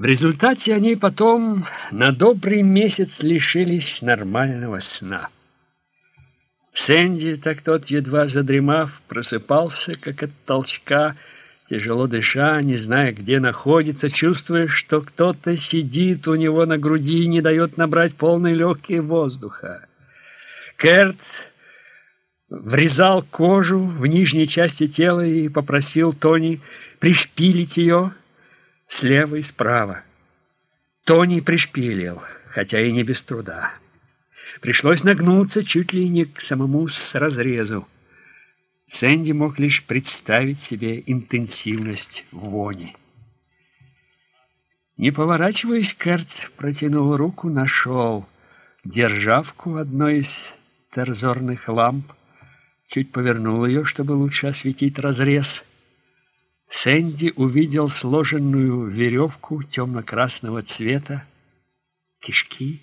В результате они потом на добрый месяц лишились нормального сна. Сэнди, так тот, едва задремав, просыпался, как от толчка, тяжело дыша, не зная, где находится, чувствуя, что кто-то сидит у него на груди и не дает набрать полные легкие воздуха. Керт врезал кожу в нижней части тела и попросил Тони пришпилить ее слева и справа. Тони пришпилил, хотя и не без труда. Пришлось нагнуться чуть ли не к самому с разрезу. Сэнди мог лишь представить себе интенсивность вони. Не поворачиваясь, Керт протянул руку, нашел державку одной из торзорных ламп, чуть повернул ее, чтобы лучше осветить разрез. Сэнди увидел сложенную веревку темно-красного цвета, кишки,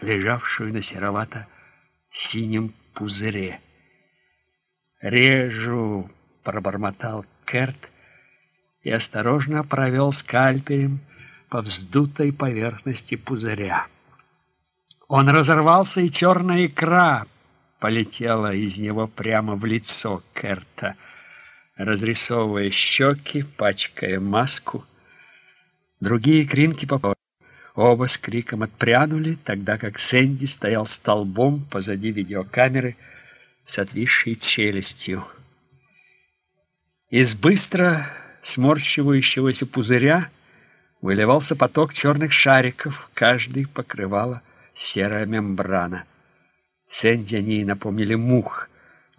лежавшую на серовато-синем пузыре. «Режу!» — пробормотал Керт и осторожно провел скальпелем по вздутой поверхности пузыря. Он разорвался, и черная икра полетела из него прямо в лицо Керта, разрисовывая щеки, пачкая маску. Другие кринки попали. Оба с криком отпрянули, тогда как Сэнди стоял столбом позади видеокамеры с отвисшей челюстью. Из быстро сморщивающегося пузыря выливался поток черных шариков, каждый покрывала серая мембрана. Сэнди они напомнили мух,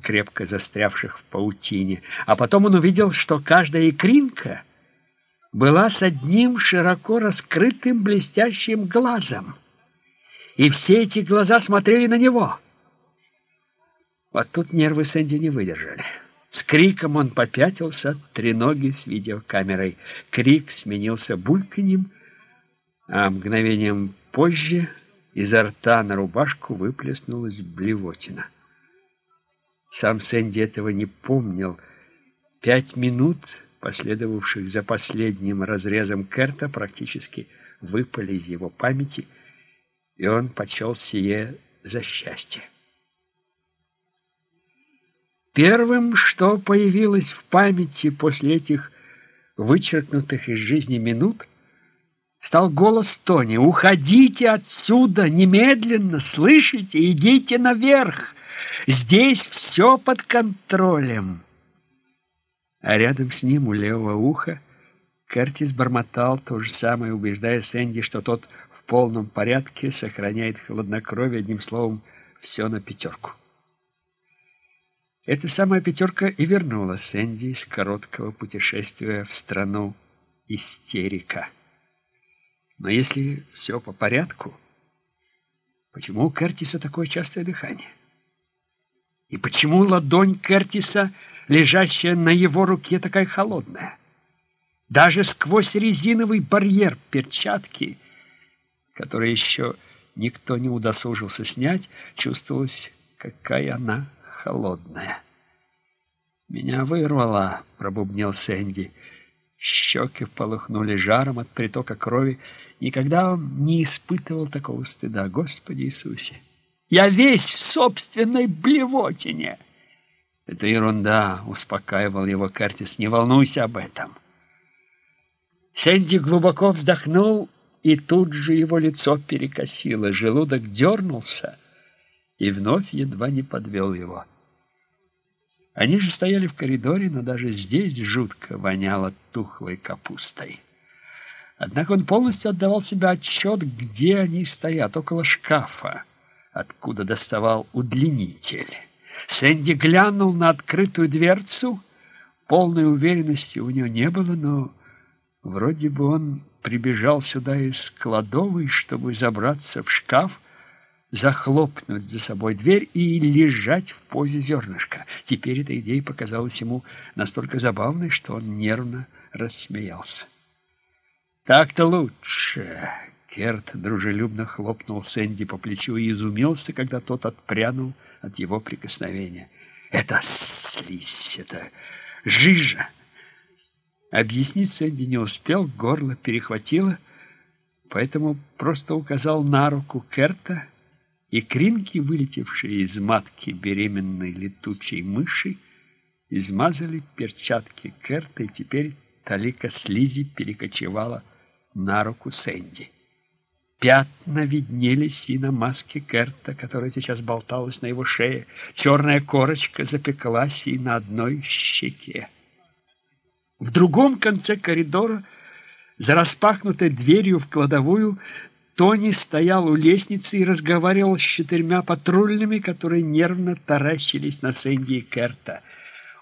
крепко застрявших в паутине. А потом он увидел, что каждая икринка — была с одним широко раскрытым блестящим глазом. И все эти глаза смотрели на него. Вот тут нервы Сэнди не выдержали. С криком он попятился от треноги с видеокамерой. Крик сменился бульканьем, а мгновением позже изо рта на рубашку выплеснулась блевотина. Сам Сэнди этого не помнил. Пять минут последовавших за последним разрезом Керта, практически выпали из его памяти, и он почел сие за счастье. Первым, что появилось в памяти после этих вычеркнутых из жизни минут, стал голос Тони. «Уходите отсюда немедленно! Слышите? Идите наверх! Здесь все под контролем!» а рядом с ним у левого уха Кертис бормотал то же самое, убеждая Сэнди, что тот в полном порядке сохраняет хладнокровие, одним словом, все на пятерку. Эта самая пятерка и вернула Сэнди из короткого путешествия в страну истерика. Но если все по порядку, почему у Кертиса такое частое дыхание? И почему ладонь Кертиса, лежащая на его руке, такая холодная? Даже сквозь резиновый барьер перчатки, который еще никто не удосужился снять, чувствовалось, какая она холодная. «Меня вырвало», — пробубнил Сэнди. Щеки полыхнули жаром от притока крови. Никогда он не испытывал такого стыда. Господи Иисусе! Я весь в собственной блевотине. Это ерунда, успокаивал его Кертис. Не волнуйся об этом. Сэнди глубоко вздохнул, и тут же его лицо перекосило. Желудок дернулся и вновь едва не подвел его. Они же стояли в коридоре, но даже здесь жутко воняло тухлой капустой. Однако он полностью отдавал себе отчет, где они стоят, около шкафа откуда доставал удлинитель. Сэнди глянул на открытую дверцу. Полной уверенности у него не было, но вроде бы он прибежал сюда из кладовой, чтобы забраться в шкаф, захлопнуть за собой дверь и лежать в позе зернышка. Теперь эта идея показалась ему настолько забавной, что он нервно рассмеялся. «Так-то лучше!» Керт дружелюбно хлопнул Сэнди по плечу и изумился, когда тот отпрянул от его прикосновения. «Это слизь, это жижа!» Объяснить Сэнди не успел, горло перехватило, поэтому просто указал на руку Керта, и кринки, вылетевшие из матки беременной летучей мыши, измазали перчатки Керта, и теперь талика слизи перекочевала на руку Сэнди. Пятна виднелись и на маске Керта, которая сейчас болталась на его шее. Черная корочка запеклась и на одной щеке. В другом конце коридора, за распахнутой дверью в кладовую, Тони стоял у лестницы и разговаривал с четырьмя патрульными, которые нервно таращились на Сэнди и Керта.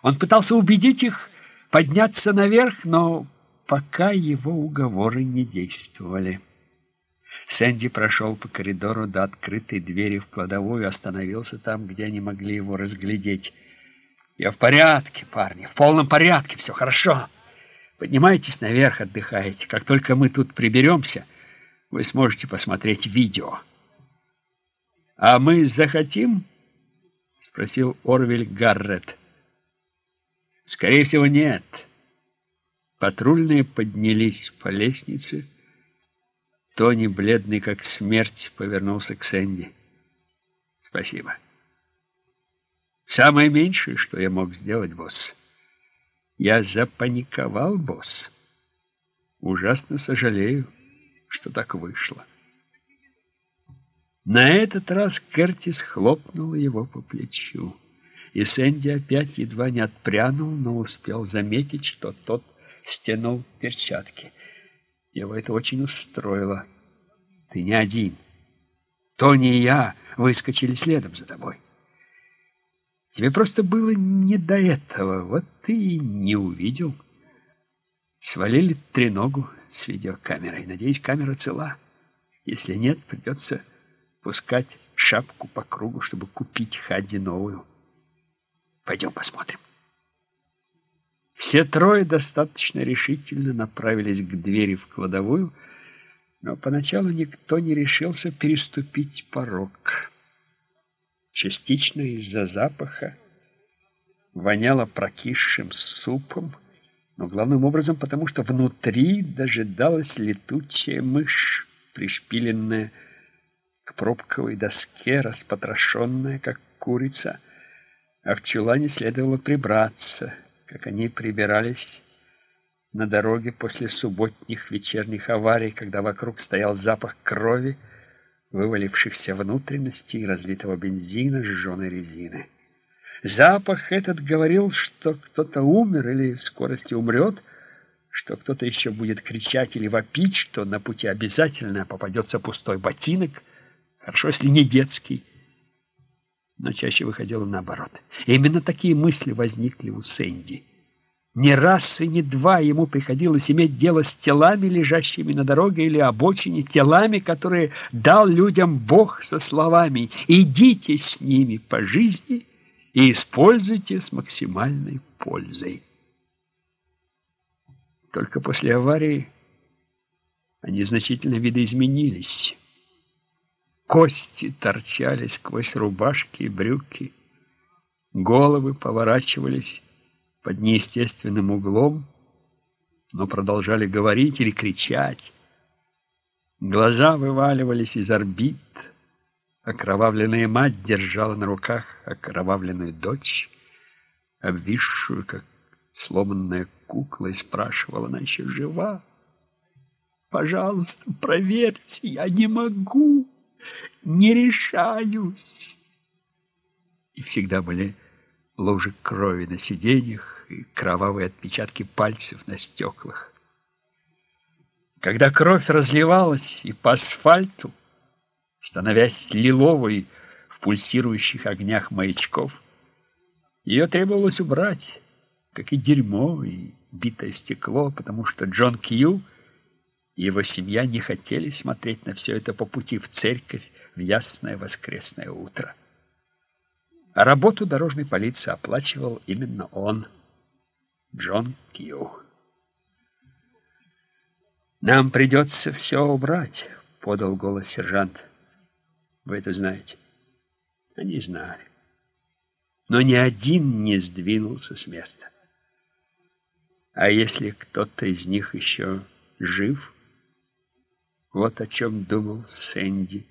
Он пытался убедить их подняться наверх, но пока его уговоры не действовали. Сэнди прошел по коридору до открытой двери в кладовую остановился там, где они могли его разглядеть. Я в порядке, парни, в полном порядке, все хорошо. Поднимайтесь наверх, отдыхайте. Как только мы тут приберемся, вы сможете посмотреть видео. А мы захотим? Спросил Орвель Гаррет. Скорее всего, нет. Патрульные поднялись по лестнице. Тони, бледный как смерть, повернулся к Сэнди. Спасибо. Самое меньшее, что я мог сделать, босс. Я запаниковал, босс. Ужасно сожалею, что так вышло. На этот раз Кертис хлопнул его по плечу. И Сэнди опять едва не отпрянул, но успел заметить, что тот стянул перчатки. Его это очень устроило. Ты не один. Тони и я выскочили следом за тобой. Тебе просто было не до этого, вот ты и не увидел. Свалили треногу с видеокамерой. Надеюсь, камера цела. Если нет, придется пускать шапку по кругу, чтобы купить Хадди новую. Пойдем посмотрим. Все трое достаточно решительно направились к двери в кладовую, но поначалу никто не решился переступить порог. Частично из-за запаха, воняло прокисшим супом, но главным образом потому, что внутри дожидалась летучая мышь, пришпиленная к пробковой доске, распотрошенная, как курица, а в чулане следовало прибраться, как они прибирались на дороге после субботних вечерних аварий, когда вокруг стоял запах крови, вывалившихся внутренностей разлитого бензина, сжженной резины. Запах этот говорил, что кто-то умер или в скорости умрет, что кто-то еще будет кричать или вопить, что на пути обязательно попадется пустой ботинок, хорошо, если не детский, но чаще выходило наоборот. И именно такие мысли возникли у Сэнди. Не раз и не два ему приходилось иметь дело с телами, лежащими на дороге или обочине, телами, которые дал людям Бог со словами «идите с ними по жизни и используйте с максимальной пользой». Только после аварии они значительно видоизменились. Кости торчали сквозь рубашки и брюки, головы поворачивались под неестественным углом, но продолжали говорить или кричать. Глаза вываливались из орбит. Окровавленная мать держала на руках окровавленную дочь, обвисшую, как сломанная кукла, и спрашивала, она еще жива? Пожалуйста, проверьте, я не могу, не решаюсь. И всегда были лужи крови на сиденьях и кровавые отпечатки пальцев на стеклах. Когда кровь разливалась и по асфальту, становясь лиловой в пульсирующих огнях маячков, ее требовалось убрать, как и дерьмо и битое стекло, потому что Джон Кью его семья не хотели смотреть на все это по пути в церковь в ясное воскресное утро. А работу дорожной полиции оплачивал именно он, Джон Кью. «Нам придется все убрать», — подал голос сержант. «Вы это знаете?» Они знали. Но ни один не сдвинулся с места. А если кто-то из них еще жив? Вот о чем думал Сэнди.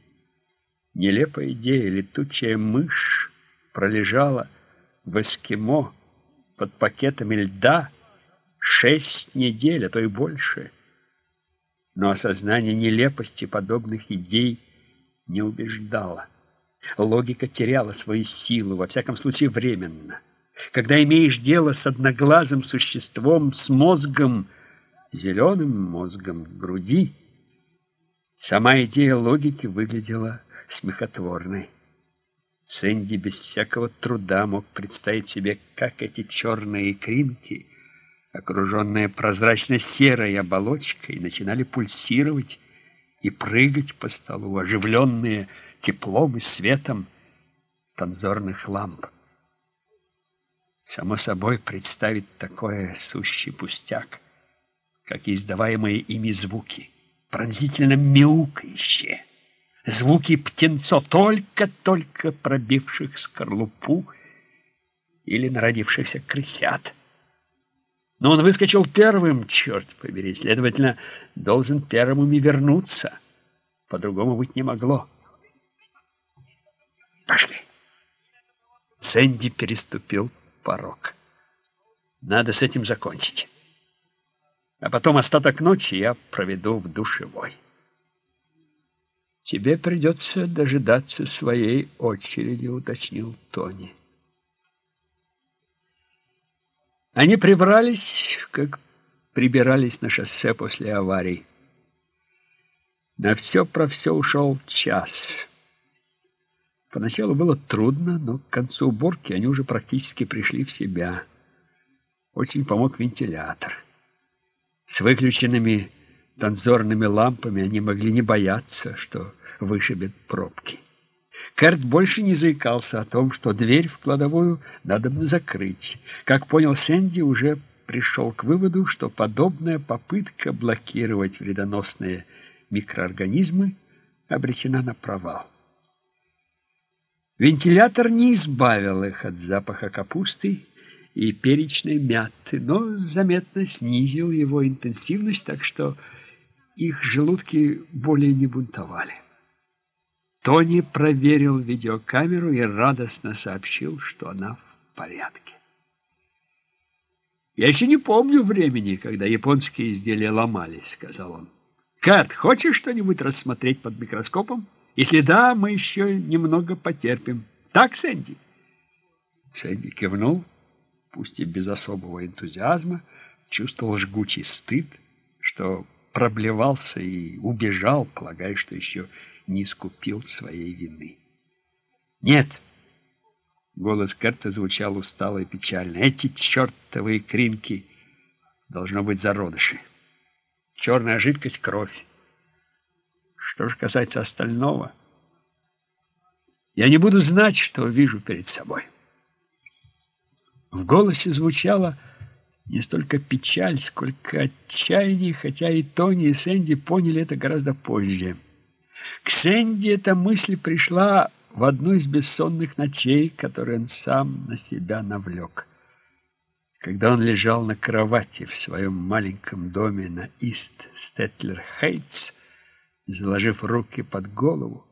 Нелепая идея, летучая мышь пролежала в эскимо под пакетами льда шесть недель, а то и больше. Но осознание нелепости подобных идей не убеждало. Логика теряла свою силу, во всяком случае временно. Когда имеешь дело с одноглазым существом, с мозгом, зеленым мозгом груди, сама идея логики выглядела смехотворной. Сэнди без всякого труда мог представить себе, как эти черные икринки, окруженные прозрачно-серой оболочкой, начинали пульсировать и прыгать по столу, оживленные теплом и светом танзорных ламп. Само собой, представить такое сущий пустяк, как и издаваемые ими звуки, пронзительно мяукающие, звуки птенцов, только-только пробивших скорлупу или народившихся крысят. Но он выскочил первым, черт побери, следовательно, должен первым и вернуться. По-другому быть не могло. Пошли. Сэнди переступил порог. Надо с этим закончить. А потом остаток ночи я проведу в душевой. «Тебе придется дожидаться своей очереди», — уточнил Тони. Они прибрались, как прибирались на шоссе после аварии. На все про все ушел час. Поначалу было трудно, но к концу уборки они уже практически пришли в себя. Очень помог вентилятор. С выключенными танзорными лампами они могли не бояться, что вышибет пробки. Кэрт больше не заикался о том, что дверь в кладовую надо бы закрыть. Как понял Сэнди, уже пришел к выводу, что подобная попытка блокировать вредоносные микроорганизмы обречена на провал. Вентилятор не избавил их от запаха капусты и перечной мяты, но заметно снизил его интенсивность, так что их желудки более не бунтовали. Тони проверил видеокамеру и радостно сообщил, что она в порядке. «Я еще не помню времени, когда японские изделия ломались», — сказал он. «Кат, хочешь что-нибудь рассмотреть под микроскопом? Если да, мы еще немного потерпим. Так, Сэнди?» Сэнди кивнул, пусть и без особого энтузиазма, чувствовал жгучий стыд, что проблевался и убежал, полагая, что еще не искупил своей вины. «Нет!» Голос Керта звучал устало и печально. «Эти чертовые кринки должно быть зародыши. Черная жидкость — кровь. Что же касается остального, я не буду знать, что вижу перед собой». В голосе звучало не столько печаль, сколько отчаяние, хотя и Тони, и Сэнди поняли это гораздо позже. К Сэнди эта мысль пришла в одну из бессонных ночей, которые он сам на себя навлек. Когда он лежал на кровати в своем маленьком доме на Ист-Стетлер-Хейтс, заложив руки под голову,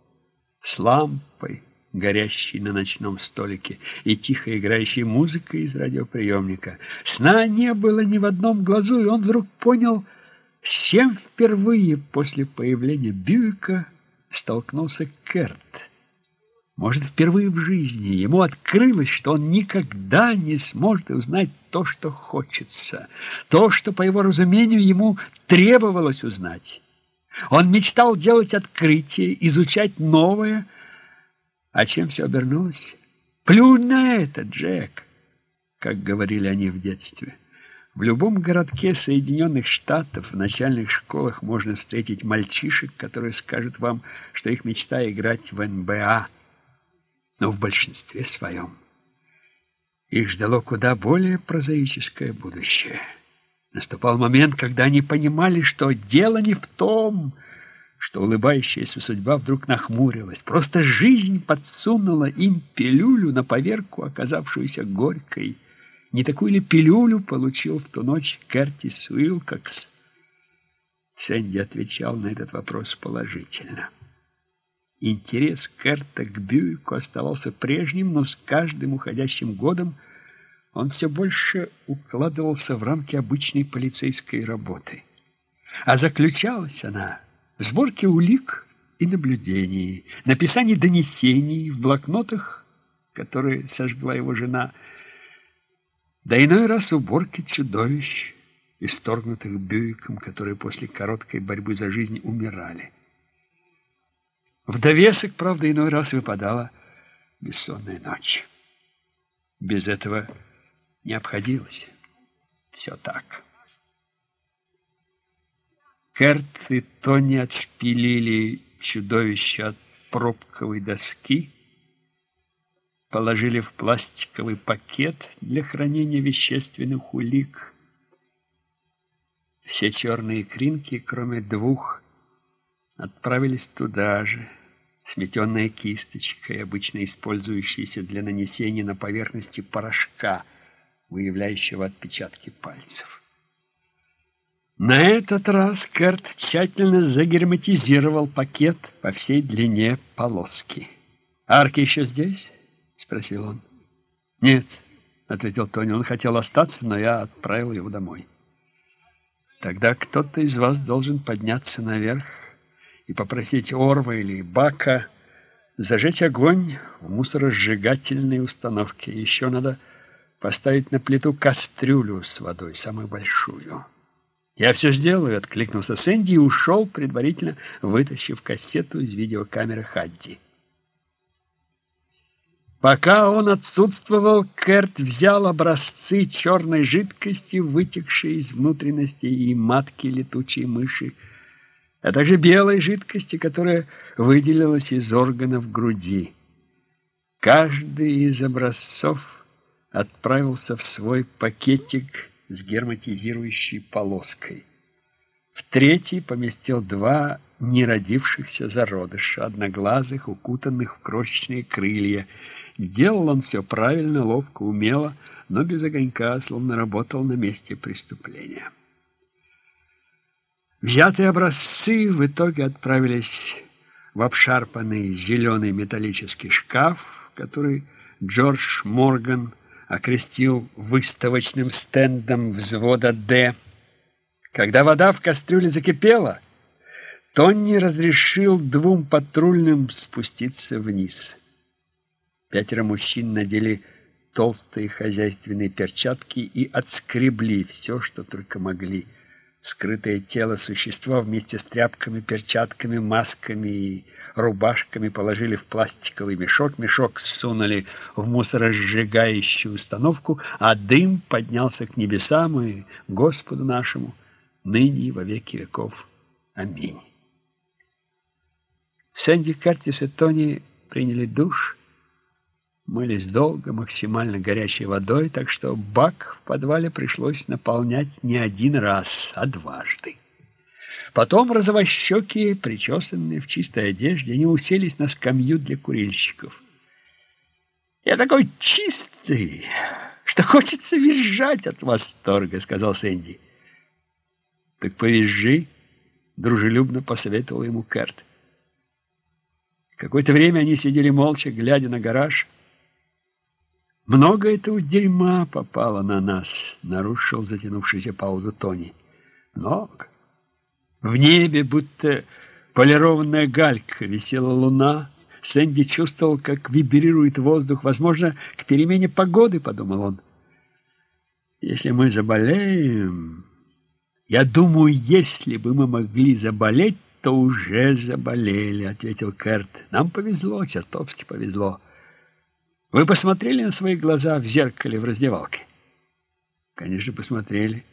с лампой, горящей на ночном столике, и тихо играющей музыкой из радиоприемника. Сна не было ни в одном глазу, и он вдруг понял, с чем впервые после появления Бьюика столкнулся Керт. Может, впервые в жизни ему открылось, что он никогда не сможет узнать то, что хочется, то, что, по его разумению, ему требовалось узнать. Он мечтал делать открытие, изучать новое, а чем все обернулось? Плюнь на это, Джек, как говорили они в детстве. В любом городке Соединенных Штатов в начальных школах можно встретить мальчишек, которые скажут вам, что их мечта играть в НБА. Но в большинстве своем их ждало куда более прозаическое будущее. Наступал момент, когда они понимали, что дело не в том, что улыбающаяся судьба вдруг нахмурилась. Просто жизнь подсунула им пилюлю на поверку, оказавшуюся горькой Не такую ли пилюлю получил в ту ночь Кертис Уилкокс? Сэнди отвечал на этот вопрос положительно. Интерес Керта к Бьюику оставался прежним, но с каждым уходящим годом он все больше укладывался в рамки обычной полицейской работы. А заключалась она в сборке улик и наблюдений, написании донесений в блокнотах, которые сожгла его жена, да иной раз уборке чудовищ, исторгнутых Бьюиком, которые после короткой борьбы за жизнь умирали. В довесок, правда, иной раз выпадала бессонная ночь. Без этого не обходилось. Все так. Керт и Тони отшпилили чудовище от пробковой доски, положили в пластиковый пакет для хранения вещественных улик. Все черные кринки, кроме двух, отправились туда же, сметенная кисточкой, обычно использующейся для нанесения на поверхности порошка, выявляющего отпечатки пальцев. На этот раз Керт тщательно загерметизировал пакет по всей длине полоски. «Арки еще здесь?» — спросил он. «Нет», — ответил Тони, — «он хотел остаться, но я отправил его домой». «Тогда кто-то из вас должен подняться наверх и попросить Орва или Бака зажечь огонь в мусоросжигательной установке. Еще надо поставить на плиту кастрюлю с водой, самую большую. «Я все сделаю», — откликнулся Сэнди и ушел, предварительно вытащив кассету из видеокамеры Хадди. Пока он отсутствовал, Керт взял образцы черной жидкости, вытекшей из внутренности и матки летучей мыши, а также белой жидкости, которая выделилась из органов груди. Каждый из образцов отправился в свой пакетик с герметизирующей полоской. В третий поместил два неродившихся зародыша, одноглазых, укутанных в крошечные крылья. Делал он все правильно, ловко, умело, но без огонька, словно работал на месте преступления. Взятые образцы в итоге отправились в обшарпанный зеленый металлический шкаф, который Джордж Морган окрестил выставочным стендом взвода «Д». Когда вода в кастрюле закипела, Тонни разрешил двум патрульным спуститься вниз. Пятеро мужчин надели толстые хозяйственные перчатки и отскребли все, что только могли – скрытое тело существа вместе с тряпками, перчатками, масками и рубашками положили в пластиковый мешок. Мешок сунули в мусоросжигающую установку, а дым поднялся к небесам и Господу нашему, ныне и во веки веков. Аминь. Сэнди Кертис и Тони приняли душ, Мылись долго, максимально горячей водой, так что бак в подвале пришлось наполнять не один раз, а дважды. Потом розовощеки, причесанные в чистой одежде, они уселись на скамью для курильщиков. «Я такой чистый, что хочется визжать от восторга», — сказал Сэнди. «Так повизжи», — дружелюбно посоветовал ему Керт. Какое-то время они сидели молча, глядя на гараж, много этого дерьма попало на нас, нарушил затянувшуюся паузу Тони. Много. В небе, будто полированная галька, висела луна. Сэнди чувствовал, как вибрирует воздух. Возможно, к перемене погоды, подумал он. Если мы заболеем... Я думаю, если бы мы могли заболеть, то уже заболели, ответил Керт. Нам повезло, чертовски повезло. Вы посмотрели на свои глаза в зеркале в раздевалке? Конечно, посмотрели.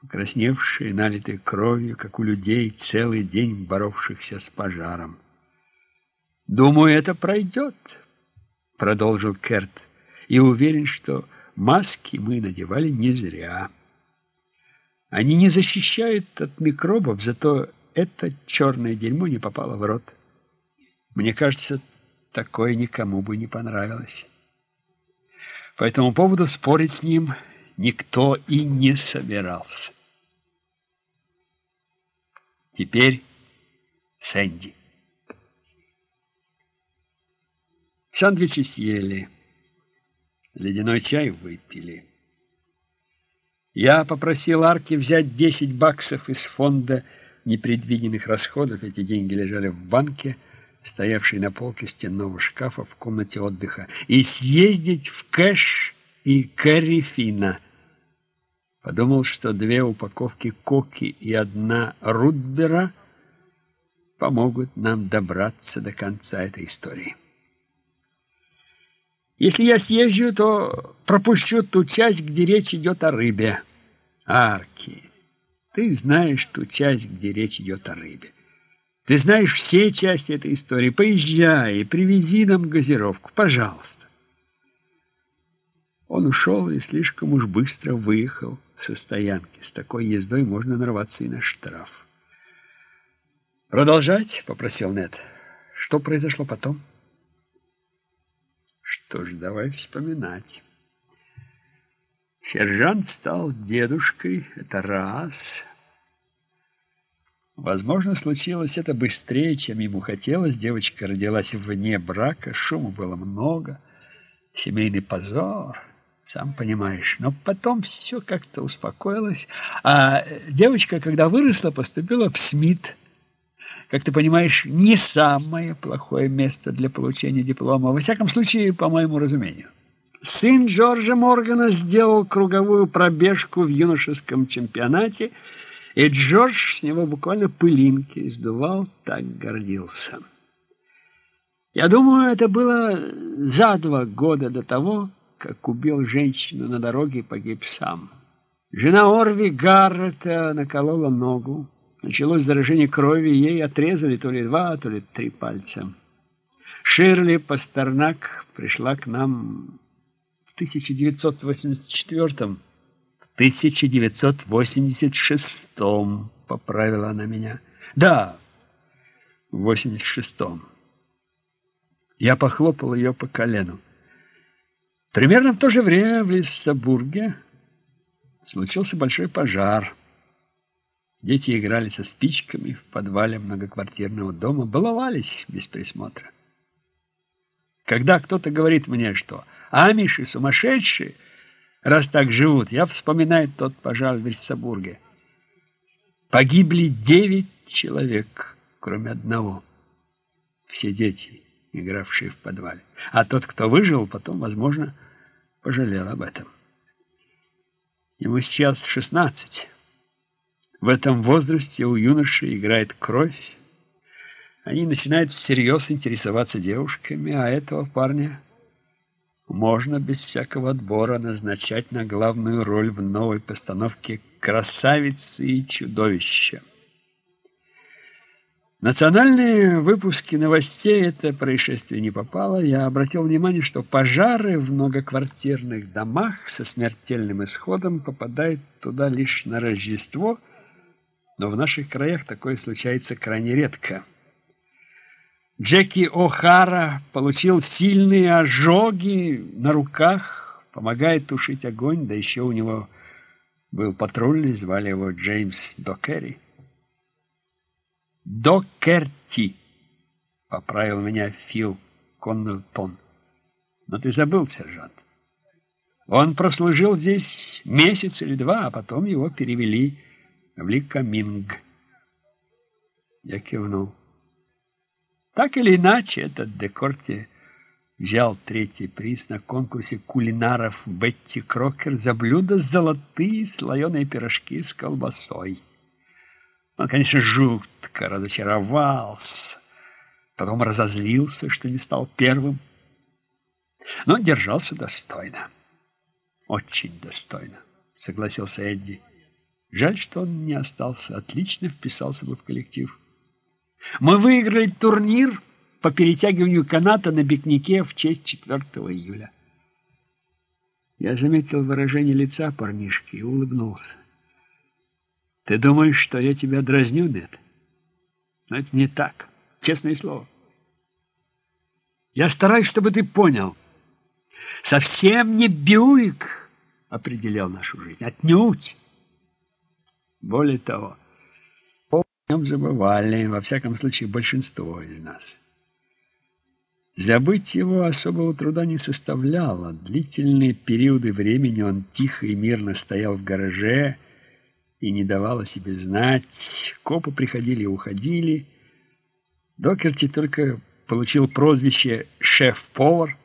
Покрасневшие, налитые кровью, как у людей, целый день боровшихся с пожаром. «Думаю, это пройдет», — продолжил Керт, «и уверен, что маски мы надевали не зря. Они не защищают от микробов, зато это черное дерьмо не попало в рот. Мне кажется, Такое никому бы не понравилось. По этому поводу спорить с ним никто и не собирался. Теперь Сэнди. Сандвичи съели, ледяной чай выпили. Я попросил Арки взять 10 баксов из фонда непредвиденных расходов. Эти деньги лежали в банке, стоявшей на полке стенного шкафа в комнате отдыха, и съездить в Кэш и Карифина. Подумал, что две упаковки коки и одна рудбера помогут нам добраться до конца этой истории. Если я съезжу, то пропущу ту часть, где речь идет о рыбе. Арки, ты знаешь ту часть, где речь идет о рыбе. Ты знаешь все части этой истории. Поезжай и привези нам газировку, пожалуйста. Он ушел и слишком уж быстро выехал со стоянки. С такой ездой можно нарваться и на штраф. «Продолжать?» — попросил Нед. «Что произошло потом?» «Что ж, давай вспоминать». Сержант стал дедушкой, это раз. Возможно, случилось это быстрее, чем ему хотелось. Девочка родилась вне брака, шума было много, семейный позор, сам понимаешь. Но потом все как-то успокоилось. А девочка, когда выросла, поступила в СМИТ. Как ты понимаешь, не самое плохое место для получения диплома. Во всяком случае, по моему разумению. Сын Джорджа Моргана сделал круговую пробежку в юношеском чемпионате, и Джордж с него буквально пылинки издувал, так гордился. Я думаю, это было за два года до того, как убил женщину на дороге и погиб сам. Жена Орви Гаррета наколола ногу. Началось заражение крови, ей отрезали то ли два, то ли три пальца. Ширли Пастернак пришла к нам 1984 в 1986 поправила она меня. Да, в 86-м. Я похлопал ее по колену. Примерно в то же время в Лиссабурге случился большой пожар. Дети играли со спичками в подвале многоквартирного дома, баловались без присмотра. Когда кто-то говорит мне, что амиши сумасшедшие, раз так живут, я вспоминаю тот пожар в Лиссабурге. Погибли девять человек, кроме одного. Все дети, игравшие в подвале. А тот, кто выжил, потом, возможно, пожалел об этом. Ему сейчас шестнадцать. В этом возрасте у юноши играет кровь, они начинают всерьез интересоваться девушками, а этого парня можно без всякого отбора назначать на главную роль в новой постановке «Красавицы и чудовища». Национальные выпуски новостей это происшествие не попало. Я обратил внимание, что пожары в многоквартирных домах со смертельным исходом попадают туда лишь на Рождество, но в наших краях такое случается крайне редко. Джеки О'Хара получил сильные ожоги на руках, помогает тушить огонь, да еще у него был патрульный, звали его Джеймс Докерри. Докерти, поправил меня Фил Коннелтон. Но ты забыл, сержант. Он прослужил здесь месяц или два, а потом его перевели в Ликаминг. Я кивнул. Так или иначе, этот Декорте взял третий приз на конкурсе кулинаров Бетти Крокер за блюдо «Золотые слоеные пирожки с колбасой». Он, конечно, жутко разочаровался, потом разозлился, что не стал первым, но держался достойно. Очень достойно, согласился Эдди. Жаль, что он не остался, отлично вписался бы в коллектив. Мы выиграли турнир по перетягиванию каната на пикнике в честь 4 июля. Я заметил выражение лица парнишки и улыбнулся. Ты думаешь, что я тебя дразню, нет? Но это не так, честное слово. Я стараюсь, чтобы ты понял. Совсем не Бьюик определял нашу жизнь, отнюдь. Более того, нем забывали, во всяком случае, большинство из нас. Забыть его особого труда не составляло. Длительные периоды времени он тихо и мирно стоял в гараже и не давал о себе знать. Копы приходили и уходили. Докерти только получил прозвище «шеф-повар»,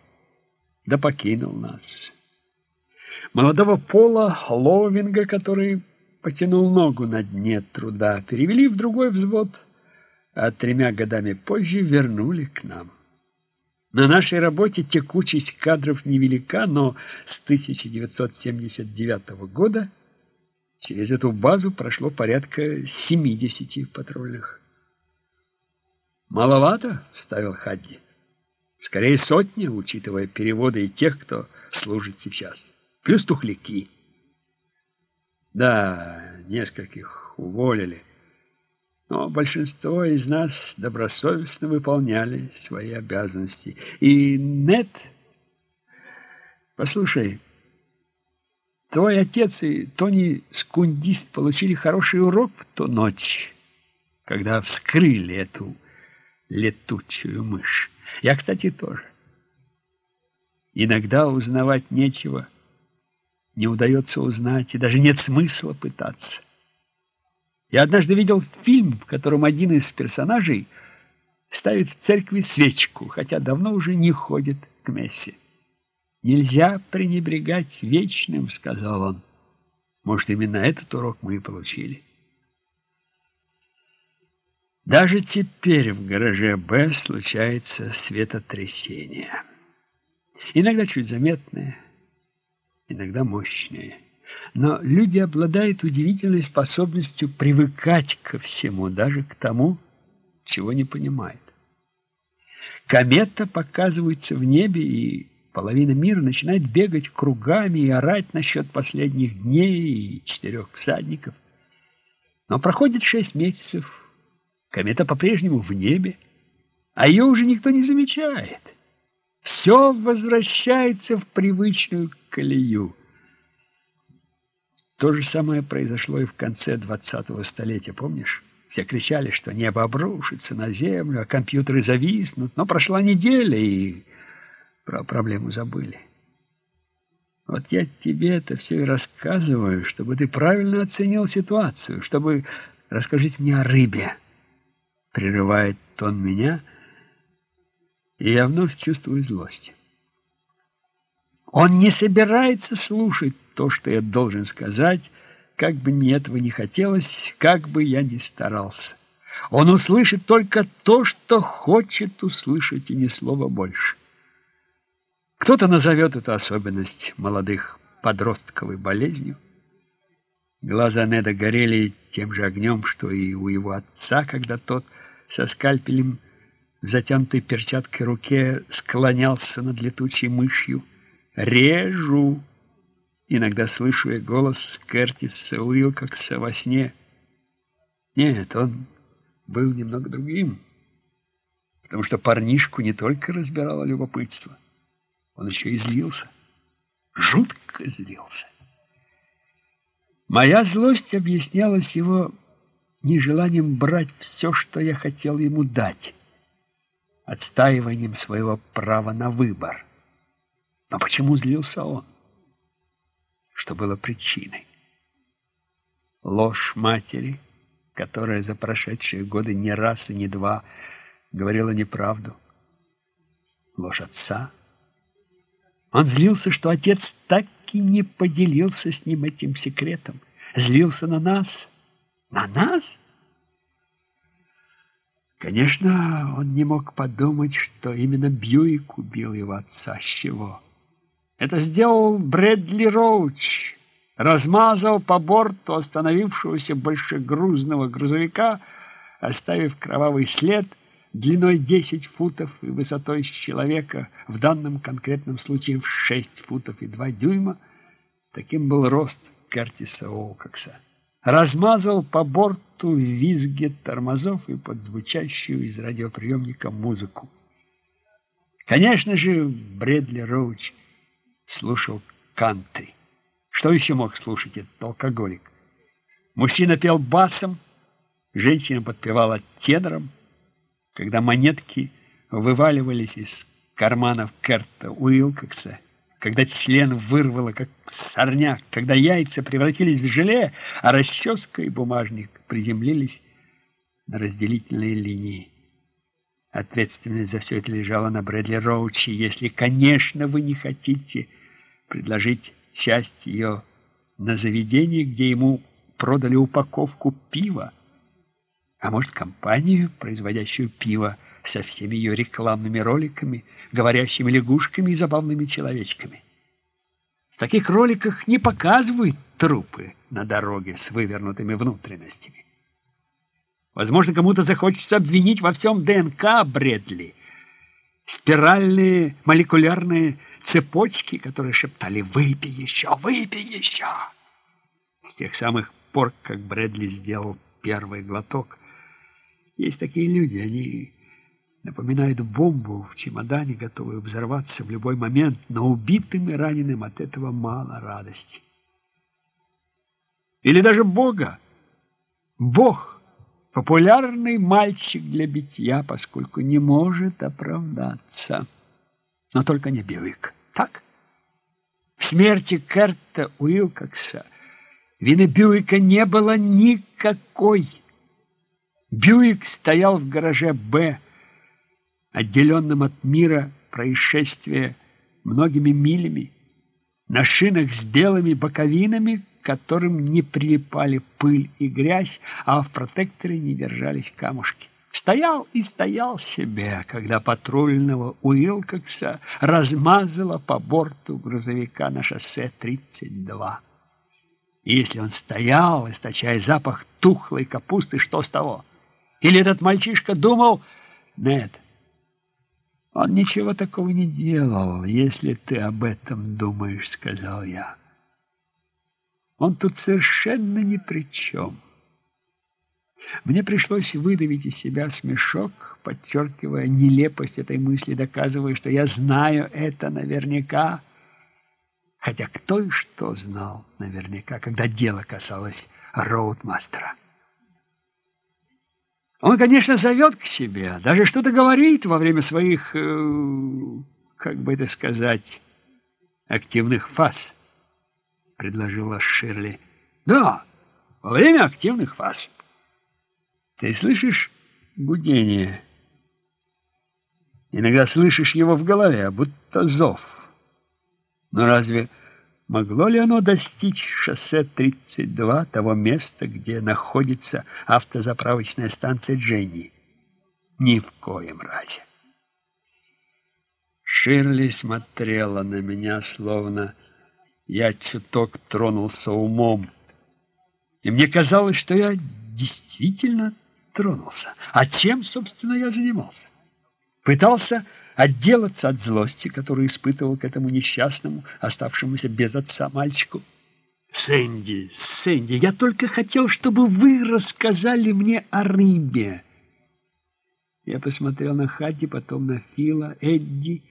да покинул нас. Молодого Пола Ловинга, который потянул ногу на дне труда, перевели в другой взвод, а тремя годами позже вернули к нам. На нашей работе текучесть кадров невелика, но с 1979 года через эту базу прошло порядка 70 патрульных. «Маловато?» — вставил Хадди. «Скорее сотни, учитывая переводы и тех, кто служит сейчас. Плюс тухляки». «Да, нескольких уволили» но большинство из нас добросовестно выполняли свои обязанности. И нет... Послушай, твой отец и Тони Скундист получили хороший урок в ту ночь, когда вскрыли эту летучую мышь. Я, кстати, тоже. Иногда узнавать нечего, не удается узнать, и даже нет смысла пытаться. Я однажды видел фильм, в котором один из персонажей ставит в церкви свечку, хотя давно уже не ходит к мессе. «Нельзя пренебрегать вечным», — сказал он. Может, именно этот урок мы и получили. Даже теперь в гараже «Б» случается светотрясение. Иногда чуть заметное, иногда мощное. Но люди обладают удивительной способностью привыкать ко всему, даже к тому, чего не понимают. Комета показывается в небе, и половина мира начинает бегать кругами и орать насчет последних дней и четырех всадников. Но проходит шесть месяцев, комета по-прежнему в небе, а ее уже никто не замечает. Все возвращается в привычную колею. То же самое произошло и в конце 20-го столетия, помнишь? Все кричали, что небо обрушится на землю, а компьютеры зависнут. Но прошла неделя, и про проблему забыли. Вот я тебе это все и рассказываю, чтобы ты правильно оценил ситуацию, чтобы рассказать мне о рыбе. Прерывает тон меня, и я вновь чувствую злость. Он не собирается слушать то, что я должен сказать, как бы мне этого не хотелось, как бы я ни старался. Он услышит только то, что хочет услышать, и ни слова больше. Кто-то назовет эту особенность молодых подростковой болезнью. Глаза Неда горели тем же огнем, что и у его отца, когда тот со скальпелем в затянутой перчаткой руке склонялся над летучей мышью. «Режу!» Иногда слышу я голос Кертиса Уилкокса во сне. Нет, он был немного другим, потому что парнишку не только разбирало любопытство, он еще и злился, жутко злился. Моя злость объяснялась его нежеланием брать все, что я хотел ему дать, отстаиванием своего права на выбор. Но почему злился он? что было причиной. Ложь матери, которая за прошедшие годы не раз и не два говорила неправду. Ложь отца. Он злился, что отец так и не поделился с ним этим секретом. Злился на нас. На нас? Конечно, он не мог подумать, что именно Бьюик убил его отца. С чего? Это сделал Брэдли Роуч. Размазал по борту остановившегося большегрузного грузовика, оставив кровавый след длиной 10 футов и высотой человека, в данном конкретном случае в 6 футов и 2 дюйма. Таким был рост Кертиса Олкокса. Размазал по борту визги тормозов и под звучащую из радиоприемника музыку. Конечно же, Брэдли Роуч слушал кантри. Что еще мог слушать этот алкоголик? Мужчина пел басом, женщина подпевала тенором. Когда монетки вываливались из карманов Керта Уилкокса, когда член вырвало, как сорняк, когда яйца превратились в желе, а расческа и бумажник приземлились на разделительные линии. Ответственность за все это лежала на Брэдли Роучи, если, конечно, вы не хотите предложить часть ее на заведение, где ему продали упаковку пива, а может, компанию, производящую пиво, со всеми ее рекламными роликами, говорящими лягушками и забавными человечками. В таких роликах не показывают трупы на дороге с вывернутыми внутренностями. Возможно, кому-то захочется обвинить во всем ДНК Бредли. Спиральные молекулярные цепочки, которые шептали «Выпей еще! Выпей еще!» С тех самых пор, как Брэдли сделал первый глоток. Есть такие люди, они напоминают бомбу в чемодане, готовую взорваться в любой момент, но убитым и раненым от этого мало радости. Или даже Бога. Бог — популярный мальчик для битья, поскольку не может оправдаться. Но только не Бьюик. Так? В смерти Керта Уилкокса вины Бьюика не было никакой. Бьюик стоял в гараже «Б», отделенном от мира происшествия многими милями, на шинах с белыми боковинами, к которым не прилипали пыль и грязь, а в протекторе не держались камушки. Стоял и стоял себе, когда патрульного Уилкокса размазало по борту грузовика на шоссе 32. И если он стоял, источая запах тухлой капусты, что с того? Или этот мальчишка думал, нет, он ничего такого не делал, если ты об этом думаешь, сказал я. Он тут совершенно ни при чем. Мне пришлось выдавить из себя смешок, подчеркивая нелепость этой мысли, доказывая, что я знаю это наверняка. Хотя кто и что знал наверняка, когда дело касалось роудмастера. Он, конечно, зовет к себе, даже что-то говорит во время своих, э, как бы это сказать, активных фаз, предложила Ширли. Да, во время активных фаз. Ты слышишь гудение? Иногда слышишь его в голове, будто зов. Но разве... Могло ли оно достичь шоссе 32, того места, где находится автозаправочная станция Дженни? Ни в коем разе. Ширли смотрела на меня, словно я чуток тронулся умом. И мне казалось, что я действительно тронулся. А чем, собственно, я занимался? Пытался отделаться от злости, которую испытывал к этому несчастному, оставшемуся без отца мальчику. Сэнди, Сэнди, я только хотел, чтобы вы рассказали мне о рыбе. Я посмотрел на Хадди, потом на Фила, Эдди.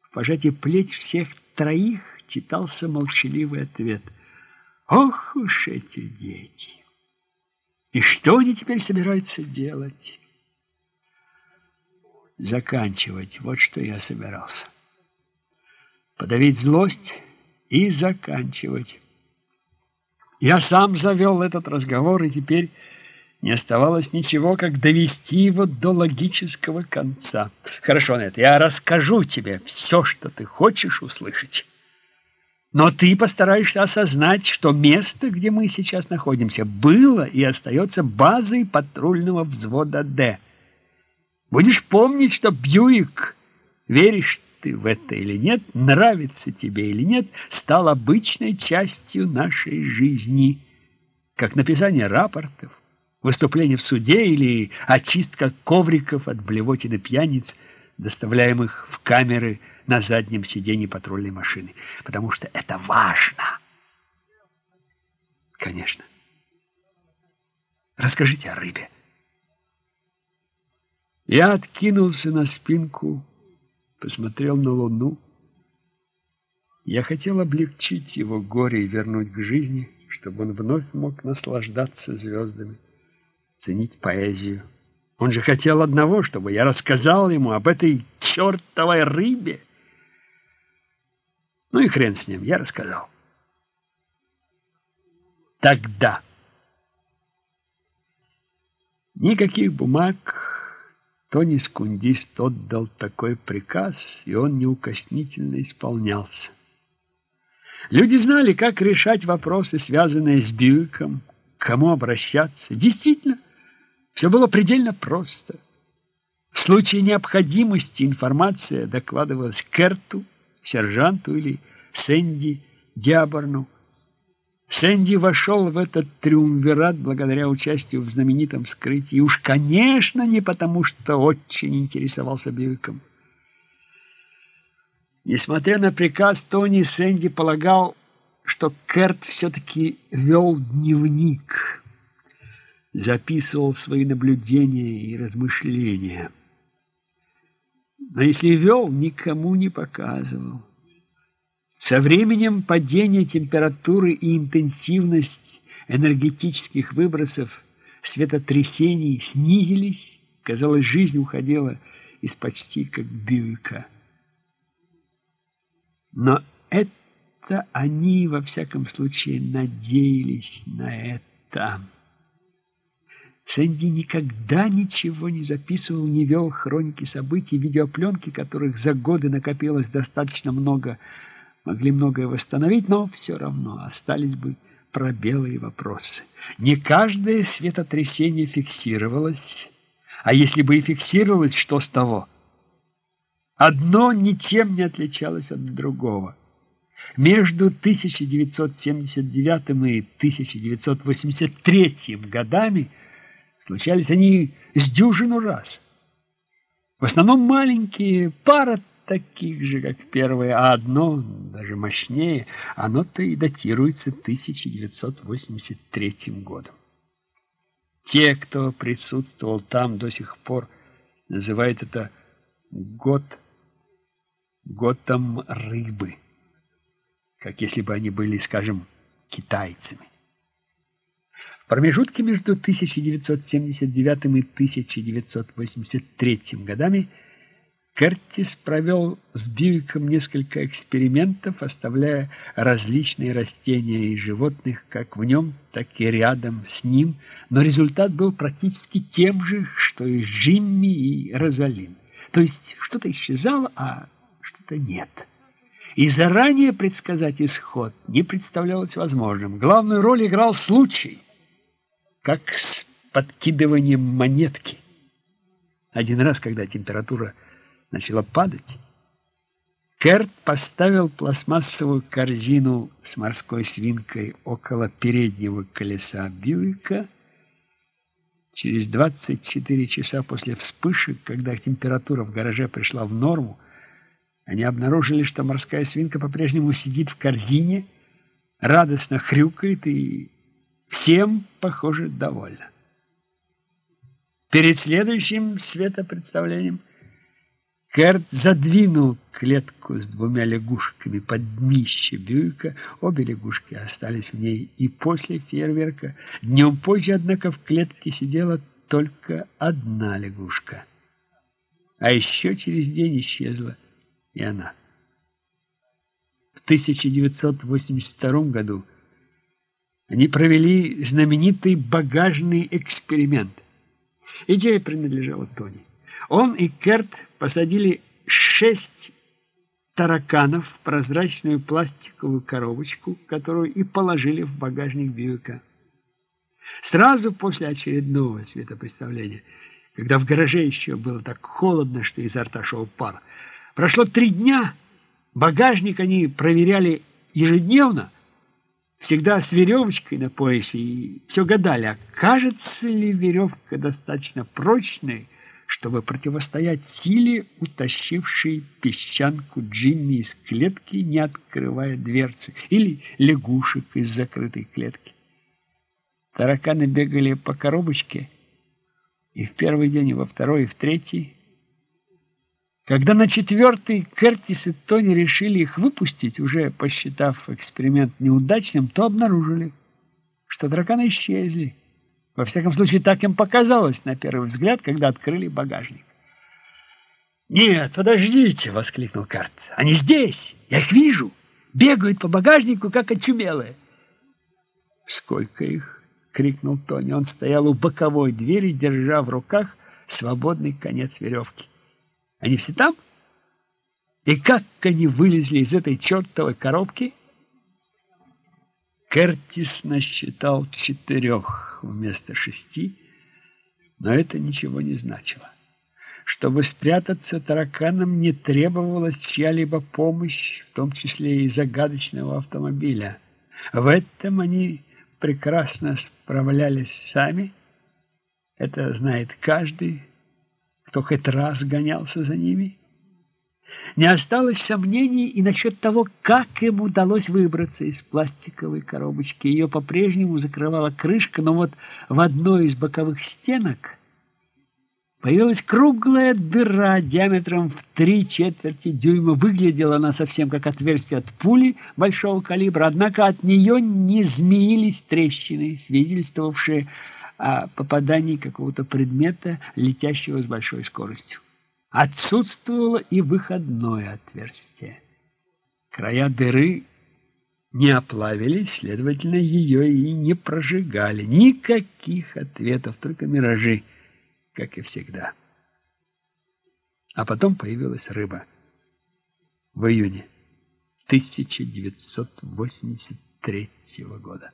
В пожатии плеч всех троих читался молчаливый ответ. Ох уж эти дети! И что они теперь собираются делать? Заканчивать. Вот что я собирался. Подавить злость и заканчивать. Я сам завел этот разговор, и теперь не оставалось ничего, как довести его до логического конца. Хорошо, Нет, я расскажу тебе все, что ты хочешь услышать. Но ты постараешься осознать, что место, где мы сейчас находимся, было и остается базой патрульного взвода «Д». Будешь помнить, что Бьюик, веришь ты в это или нет, нравится тебе или нет, стал обычной частью нашей жизни, как написание рапортов, выступление в суде или очистка ковриков от блевотины пьяниц, доставляемых в камеры на заднем сиденье патрульной машины, потому что это важно. Конечно. Расскажите о рыбе. Я откинулся на спинку, посмотрел на луну. Я хотел облегчить его горе и вернуть к жизни, чтобы он вновь мог наслаждаться звездами, ценить поэзию. Он же хотел одного, чтобы я рассказал ему об этой чертовой рыбе. Ну и хрен с ним, я рассказал. Тогда. Никаких бумаг Тони Скундист отдал такой приказ, и он неукоснительно исполнялся. Люди знали, как решать вопросы, связанные с Бьюиком, к кому обращаться. Действительно, все было предельно просто. В случае необходимости информация докладывалась Керту, сержанту или Сэнди Диаборну. Сэнди вошел в этот триумвират благодаря участию в знаменитом скрытии. Уж, конечно, не потому, что очень интересовался Бьюиком. Несмотря на приказ Тони, Сэнди полагал, что Керт все-таки вел дневник, записывал свои наблюдения и размышления. Но если вел, никому не показывал. Со временем падение температуры и интенсивность энергетических выбросов светотрясений снизились. Казалось, жизнь уходила из почти как бюйка. Но это они, во всяком случае, надеялись на это. Сэнди никогда ничего не записывал, не вел хроники событий, видеопленки, которых за годы накопилось достаточно много, могли многое восстановить, но все равно остались бы пробелы и вопросы. Не каждое светотрясение фиксировалось, а если бы и фиксировалось, что с того – Одно ничем не отличалось от другого. Между 1979 и 1983 годами случались они с дюжину раз. В основном маленькие, пара таких же, как первые, а одно, даже мощнее, оно-то и датируется 1983 годом. Те, кто присутствовал там до сих пор, называют это «год готом рыбы, как если бы они были, скажем, китайцами. В промежутке между 1979 и 1983 годами Кертис провел с Бьюиком несколько экспериментов, оставляя различные растения и животных как в нем, так и рядом с ним, но результат был практически тем же, что и Джимми и Розалин. То есть что-то исчезало, а что нет. И заранее предсказать исход не представлялось возможным. Главную роль играл случай, как с подкидыванием монетки. Один раз, когда температура начала падать, Керт поставил пластмассовую корзину с морской свинкой около переднего колеса Бьюика. Через 24 часа после вспышек, когда температура в гараже пришла в норму, они обнаружили, что морская свинка по-прежнему сидит в корзине, радостно хрюкает и всем, похоже, довольна. Перед следующим светопредставлением Керт задвинул клетку с двумя лягушками под днище Бьюика. Обе лягушки остались в ней и после фейерверка. Днем позже, однако, в клетке сидела только одна лягушка. А еще через день исчезла и она. В 1982 году они провели знаменитый багажный эксперимент. Идея принадлежала Тони. Он и Керт посадили шесть тараканов в прозрачную пластиковую коробочку, которую и положили в багажник Бьюика. Сразу после очередного светопредставления, когда в гараже еще было так холодно, что изо рта шел пар, Прошло три дня, багажник они проверяли ежедневно, всегда с веревочкой на поясе, и все гадали, окажется ли веревка достаточно прочной, чтобы противостоять силе, утащившей песчанку Джимми из клетки, не открывая дверцы, или лягушек из закрытой клетки. Тараканы бегали по коробочке, и в первый день, и во второй, и в третий Когда на четвертый Кертис и Тони решили их выпустить, уже посчитав эксперимент неудачным, то обнаружили, что тараканы исчезли. Во всяком случае, так им показалось на первый взгляд, когда открыли багажник. «Нет, подождите!» — воскликнул Карт. «Они здесь! Я их вижу! Бегают по багажнику, как очумелые!» «Сколько их?» — крикнул Тони. Он стоял у боковой двери, держа в руках свободный конец веревки. «Они все там? И как они вылезли из этой чертовой коробки?» Кертис насчитал четырех вместо шести, но это ничего не значило. Чтобы спрятаться тараканам не требовалась чья-либо помощь, в том числе и загадочного автомобиля. В этом они прекрасно справлялись сами. Это знает каждый, кто хоть раз гонялся за ними. Не осталось сомнений и насчет того, как им удалось выбраться из пластиковой коробочки. Ее по-прежнему закрывала крышка, но вот в одной из боковых стенок появилась круглая дыра диаметром в три четверти дюйма. Выглядела она совсем как отверстие от пули большого калибра, однако от нее не змеились трещины, свидетельствовавшие о попадании какого-то предмета, летящего с большой скоростью. Отсутствовало и выходное отверстие. Края дыры не оплавились, следовательно, ее и не прожигали. Никаких ответов, только миражи, как и всегда. А потом появилась рыба. В июне 1983 года.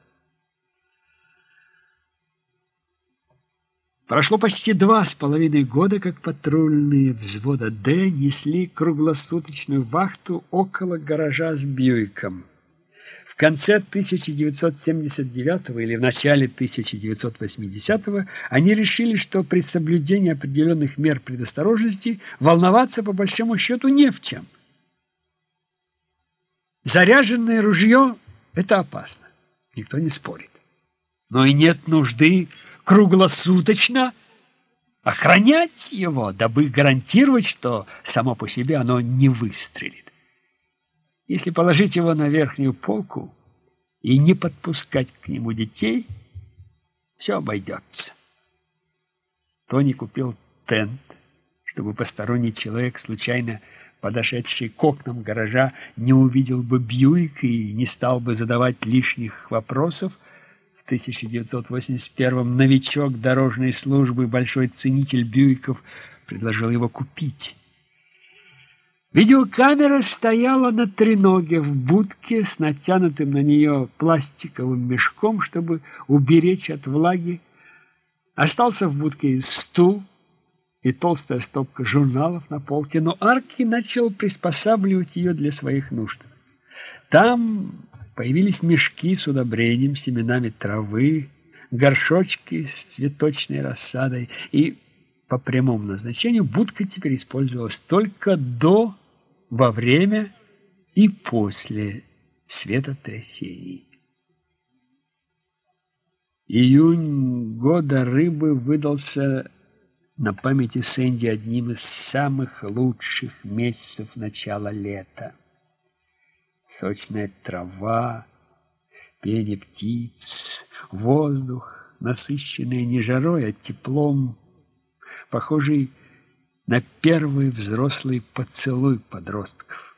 Прошло почти два с половиной года, как патрульные взвода «Д» несли круглосуточную вахту около гаража с Бьюиком. В конце 1979 или в начале 1980 они решили, что при соблюдении определенных мер предосторожности волноваться по большому счету не в чем. Заряженное ружье – это опасно, никто не спорит. Но и нет нужды круглосуточно охранять его, дабы гарантировать, что само по себе оно не выстрелит. Если положить его на верхнюю полку и не подпускать к нему детей, все обойдется. Тони купил тент, чтобы посторонний человек, случайно подошедший к окнам гаража, не увидел бы Бьюик и не стал бы задавать лишних вопросов, 1981-м новичок дорожной службы, большой ценитель Бьюиков, предложил его купить. Видеокамера стояла на треноге в будке с натянутым на нее пластиковым мешком, чтобы уберечь от влаги. Остался в будке стул и толстая стопка журналов на полке, но Арки начал приспосабливать ее для своих нужд. Там Появились мешки с удобрением, семенами травы, горшочки с цветочной рассадой, и по прямому назначению будка теперь использовалась только до, во время и после светотрясений. Июнь года рыбы выдался на памяти Сэнди одним из самых лучших месяцев начала лета сочная трава, пение птиц, воздух, насыщенный не жарой, а теплом, похожий на первый взрослый поцелуй подростков.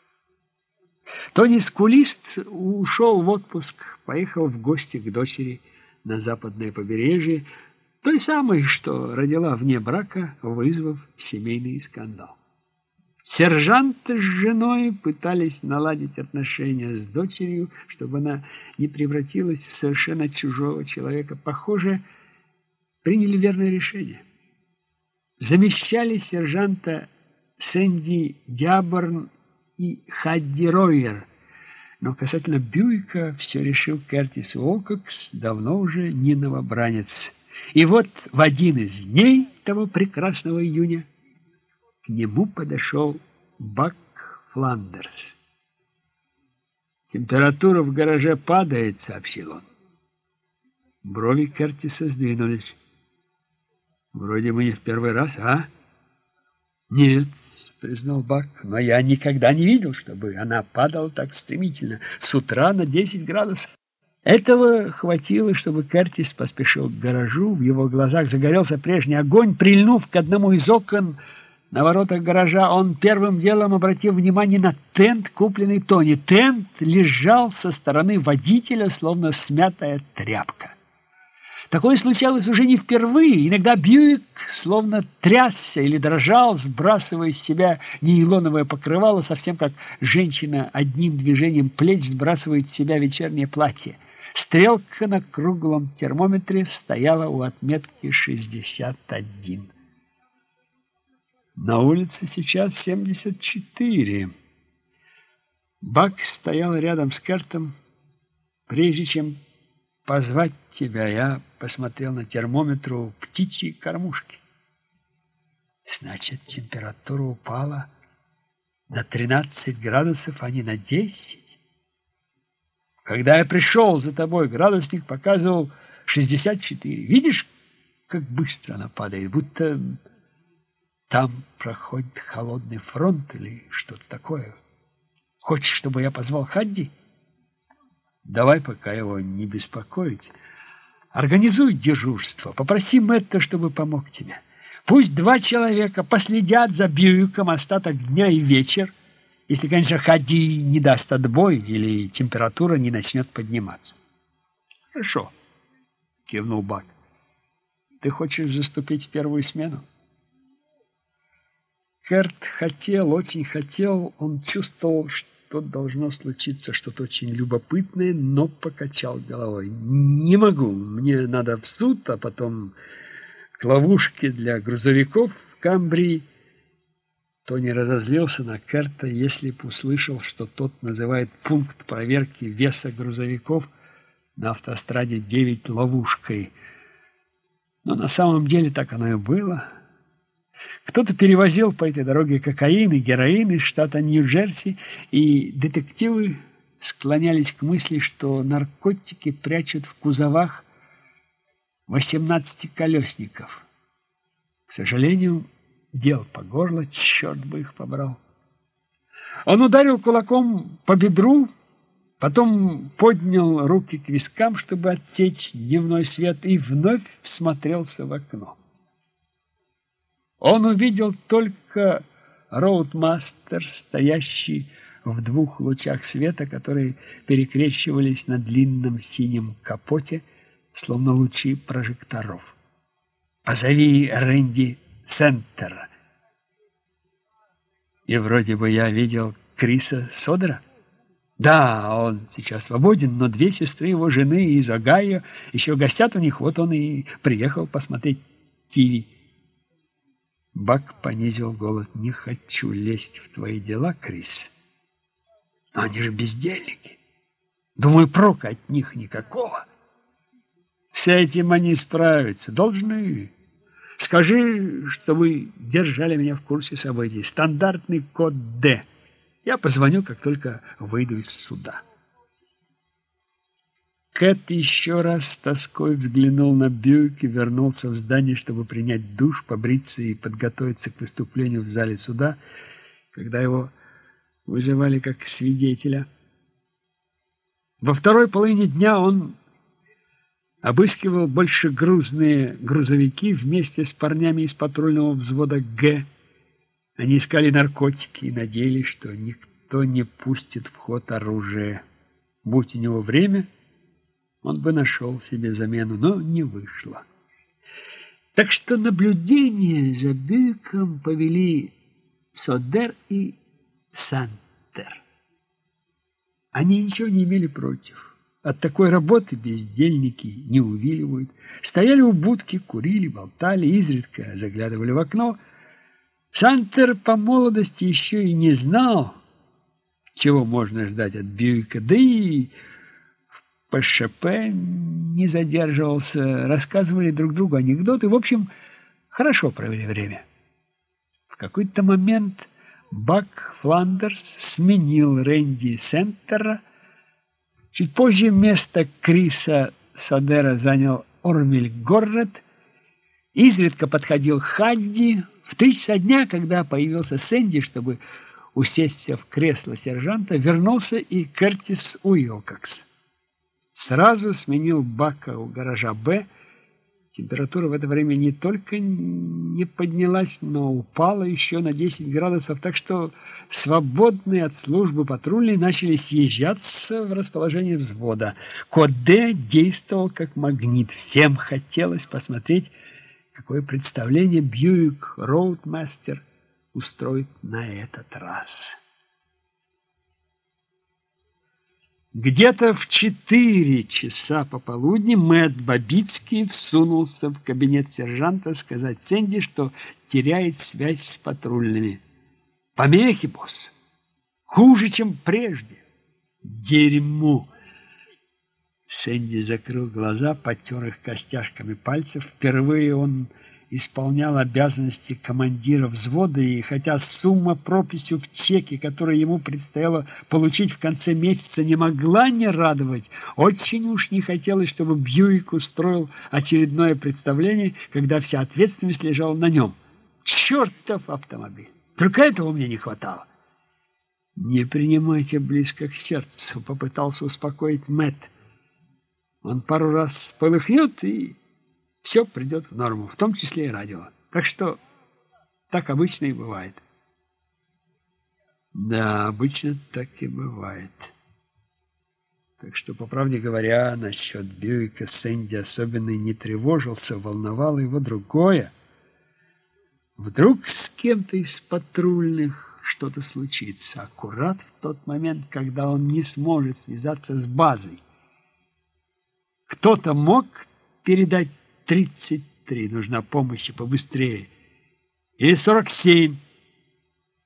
Тони Скулист ушел в отпуск, поехал в гости к дочери на западное побережье, той самой, что родила вне брака, вызвав семейный скандал. Сержант с женой пытались наладить отношения с дочерью, чтобы она не превратилась в совершенно чужого человека. Похоже, приняли верное решение. Замещали сержанта Сэнди Дяборн и Хадди Ройер. Но касательно Бьюика все решил Кертис Уолкокс, давно уже не новобранец. И вот в один из дней того прекрасного июня нему подошел Бак Фландерс. «Температура в гараже падает», — сообщил он. Брови Кертиса сдвинулись. «Вроде бы не в первый раз, а?» «Нет, признал Бак, но я никогда не видел, чтобы она падала так стремительно, с утра на 10 градусов. Этого хватило, чтобы Кертис поспешил к гаражу. В его глазах загорелся прежний огонь. Прильнув к одному из окон на воротах гаража, он первым делом обратил внимание на тент, купленный Тони. Тент лежал со стороны водителя, словно смятая тряпка. Такое случалось уже не впервые. Иногда Бьюик словно трясся или дрожал, сбрасывая с себя нейлоновое покрывало, совсем как женщина одним движением плеч сбрасывает с себя вечернее платье. Стрелка на круглом термометре стояла у отметки 61. На улице сейчас 74. Бак стоял рядом с Кертом. Прежде чем позвать тебя, я посмотрел на термометр у птичьей кормушки. Значит, температура упала на 13 градусов, а не на 10. Когда я пришел за тобой, градусник показывал 64. Видишь, как быстро она падает, будто там проходит холодный фронт или что-то такое. Хочешь, чтобы я позвал Хадди? Давай пока его не беспокоить. Организуй дежурство. Попроси Мэтта, чтобы помог тебе. Пусть два человека последят за Бьюиком остаток дня и вечер, если, конечно, Хади не даст отбой или температура не начнет подниматься. Хорошо, кивнул Бак. Ты хочешь заступить в первую смену? Керт хотел, очень хотел, он чувствовал, что должно случиться что-то очень любопытное, но покачал головой. Не могу, мне надо в суд, а потом к ловушке для грузовиков в Камбрии. Тони разозлился на Керта, если б услышал, что тот называет пункт проверки веса грузовиков на автостраде 9 ловушкой. Но на самом деле так оно и было. Кто-то перевозил по этой дороге кокаин и героин из штата Нью-Джерси, и детективы склонялись к мысли, что наркотики прячут в кузовах 18-колесников. К сожалению, дел по горло, черт бы их побрал. Он ударил кулаком по бедру, потом поднял руки к вискам, чтобы отсечь дневной свет, и вновь всмотрелся в окно. Он увидел только роудмастер, стоящий в двух лучах света, которые перекрещивались на длинном синем капоте, словно лучи прожекторов. «Позови Рэнди Центр. И вроде бы я видел Криса Содера. Да, он сейчас свободен, но две сестры его жены из Огайо еще гостят у них, вот он и приехал посмотреть ТВ. Бак понизил голос. «Не хочу лезть в твои дела, Крис. Но они же бездельники. Думаю, прока от них никакого. С этим они справятся. Должны...» Скажи, что вы держали меня в курсе событий. Стандартный код «Д». Я позвоню, как только выйду из суда. Кэт еще раз с тоской взглянул на Бьюик и вернулся в здание, чтобы принять душ, побриться и подготовиться к выступлению в зале суда, когда его вызывали как свидетеля. Во второй половине дня он обыскивал большегрузные грузовики вместе с парнями из патрульного взвода «Г». Они искали наркотики и надеялись, что никто не пустит в ход оружие. Будь у него время, он бы нашел себе замену, но не вышло. Так что наблюдение за Бюком повели Содер и Сантер. Они ничего не имели против. От такой работы бездельники не увиливают. Стояли у будки, курили, болтали, изредка заглядывали в окно. Сантер по молодости еще и не знал, чего можно ждать от Бьюика, да и ПШП не задерживался, рассказывали друг другу анекдоты, в общем, хорошо провели время. В какой-то момент Бак Фландерс сменил Рэнди Сентера, Чуть позже место Криса Садера занял Орвиль Горрет, Изредка подходил Хадди. В три часа дня, когда появился Сэнди, чтобы усесться в кресло сержанта, вернулся и Кертис Уилкокс. Сразу сменил Бака у гаража «Б», Температура в это время не только не поднялась, но упала еще на 10 градусов, так что свободные от службы патрульные начали съезжаться в расположение взвода. Код «Д» действовал как магнит. Всем хотелось посмотреть, какое представление Бьюик Роудмастер устроит на этот раз. Где-то в четыре часа пополудни Мэтт Бабицкий всунулся в кабинет сержанта сказать Сэнди, что теряет связь с патрульными. Помехи, босс. Хуже, чем прежде. Дерьмо. Сэнди закрыл глаза, потер их костяшками пальцев. Впервые он исполнял обязанности командира взвода, и хотя сумма прописью в чеке, которую ему предстояло получить в конце месяца, не могла не радовать, очень уж не хотелось, чтобы Бьюик устроил очередное представление, когда вся ответственность лежала на нем. Чертов автомобиль! Только этого мне не хватало. «Не принимайте близко к сердцу», — попытался успокоить Мэтт. Он пару раз полыхнет и все придет в норму, в том числе и радио. Так что так обычно и бывает. Да, обычно так и бывает. Так что, по правде говоря, насчет Бьюика Сэнди особенно не тревожился, волновало его другое. Вдруг с кем-то из патрульных что-то случится, аккурат в тот момент, когда он не сможет связаться с базой. Кто-то мог передать 33. Нужна помощь и побыстрее. Или 47.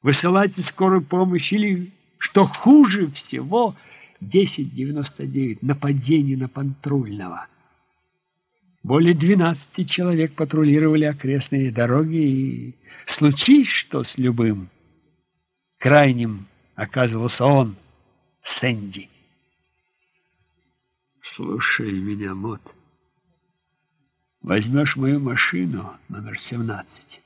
Высылайте скорую помощь. Или, что хуже всего, 1099. Нападение на патрульного. Более 12 человек патрулировали окрестные дороги, и случись что с любым, крайним оказывался он, Сэнди. Слушай меня, Мот. Возьмешь мою машину, номер 17,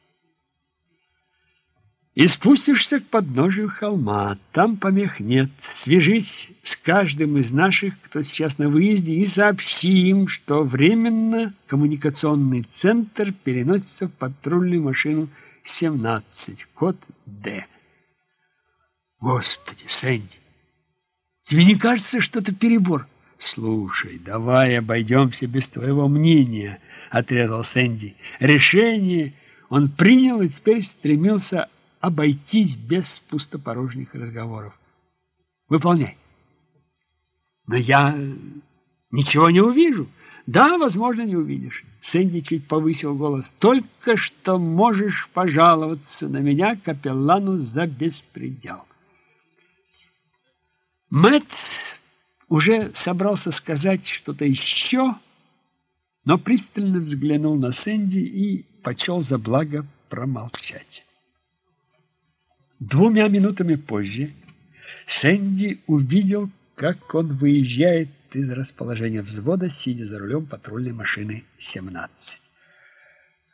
и спустишься к подножию холма. Там помех нет. Свяжись с каждым из наших, кто сейчас на выезде, и сообщи им, что временно коммуникационный центр переносится в патрульную машину 17, код Д. Господи, Сэнди, тебе не кажется, что это перебор? «Слушай, давай обойдемся без твоего мнения», — отрезал Сэнди. Решение он принял и теперь стремился обойтись без пустопорожних разговоров. «Выполняй». «Но я ничего не увижу». «Да, возможно, не увидишь». Сэнди чуть повысил голос. «Только что можешь пожаловаться на меня, капеллану, за беспредел». Мэтт уже собрался сказать что-то еще, но пристально взглянул на Сэнди и почел за благо промолчать. Двумя минутами позже Сэнди увидел, как он выезжает из расположения взвода, сидя за рулем патрульной машины 17.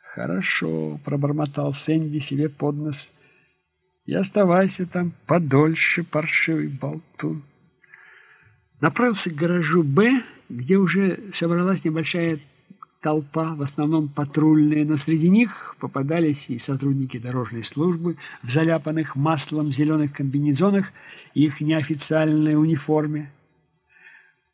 «Хорошо», — пробормотал Сэнди себе под нос, — «и оставайся там подольше, паршивый болтун» направился к гаражу «Б», где уже собралась небольшая толпа, в основном патрульные, но среди них попадались и сотрудники дорожной службы в заляпанных маслом зеленых комбинезонах и их неофициальной униформе.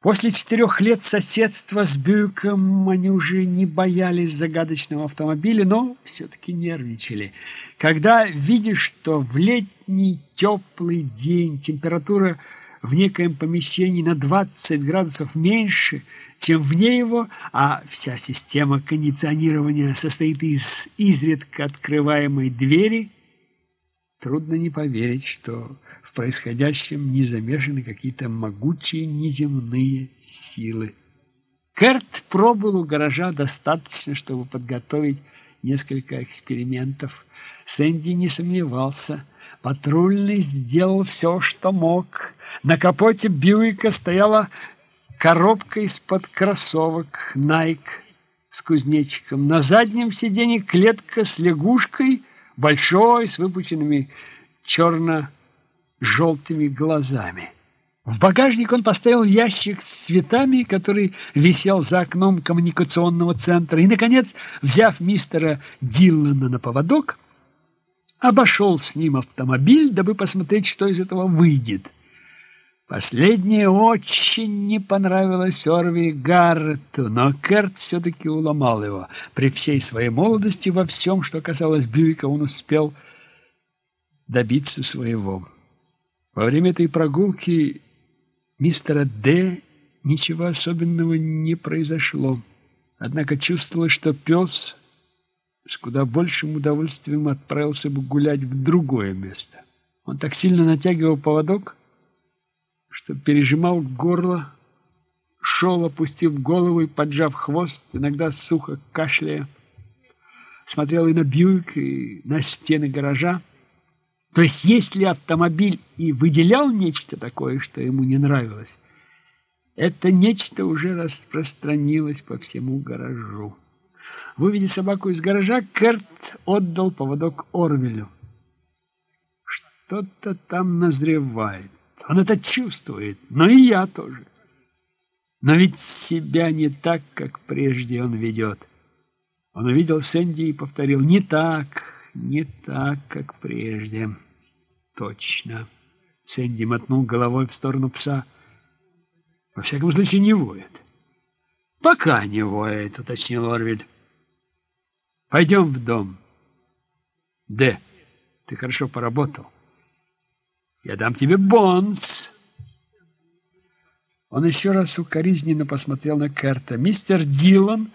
После четырех лет соседства с Бюком они уже не боялись загадочного автомобиля, но все-таки нервничали. Когда видишь, что в летний теплый день температура в некоем помещении на 20 градусов меньше, чем вне его, а вся система кондиционирования состоит из изредка открываемой двери, трудно не поверить, что в происходящем не замешаны какие-то могучие неземные силы. Керт пробыл у гаража достаточно, чтобы подготовить несколько экспериментов. Сэнди не сомневался – Патрульный сделал все, что мог. На капоте Бьюика стояла коробка из-под кроссовок Nike с кузнечиком. На заднем сиденье клетка с лягушкой, большой, с выпученными черно-желтыми глазами. В багажник он поставил ящик с цветами, который висел за окном коммуникационного центра. И, наконец, взяв мистера Диллана на поводок, обошел с ним автомобиль, дабы посмотреть, что из этого выйдет. Последнее очень не понравилось Орви Гаррету, но Керт все-таки уломал его. При всей своей молодости во всем, что касалось Бьюика, он успел добиться своего. Во время этой прогулки мистера Д ничего особенного не произошло. Однако чувствовалось, что пес с куда большим удовольствием отправился бы гулять в другое место. Он так сильно натягивал поводок, что пережимал горло, шел, опустив голову и поджав хвост, иногда сухо кашляя, смотрел и на Бьюик, и на стены гаража. То есть, если автомобиль и выделял нечто такое, что ему не нравилось, это нечто уже распространилось по всему гаражу. Выведя собаку из гаража, Керт отдал поводок Орвелю. Что-то там назревает. Он это чувствует, но и я тоже. Но ведь себя не так, как прежде он ведет. Он увидел Сэнди и повторил «Не так, не так, как прежде». Точно. Сэнди мотнул головой в сторону пса. Во всяком случае, не воет. Пока не воет, уточнил Орвель. Пойдем в дом. Д, ты хорошо поработал. Я дам тебе бонус. Он еще раз укоризненно посмотрел на Керта. Мистер Дилан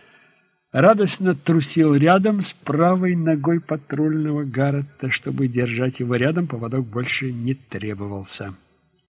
радостно трусил рядом с правой ногой патрульного Гаррета. Чтобы держать его рядом, поводок больше не требовался.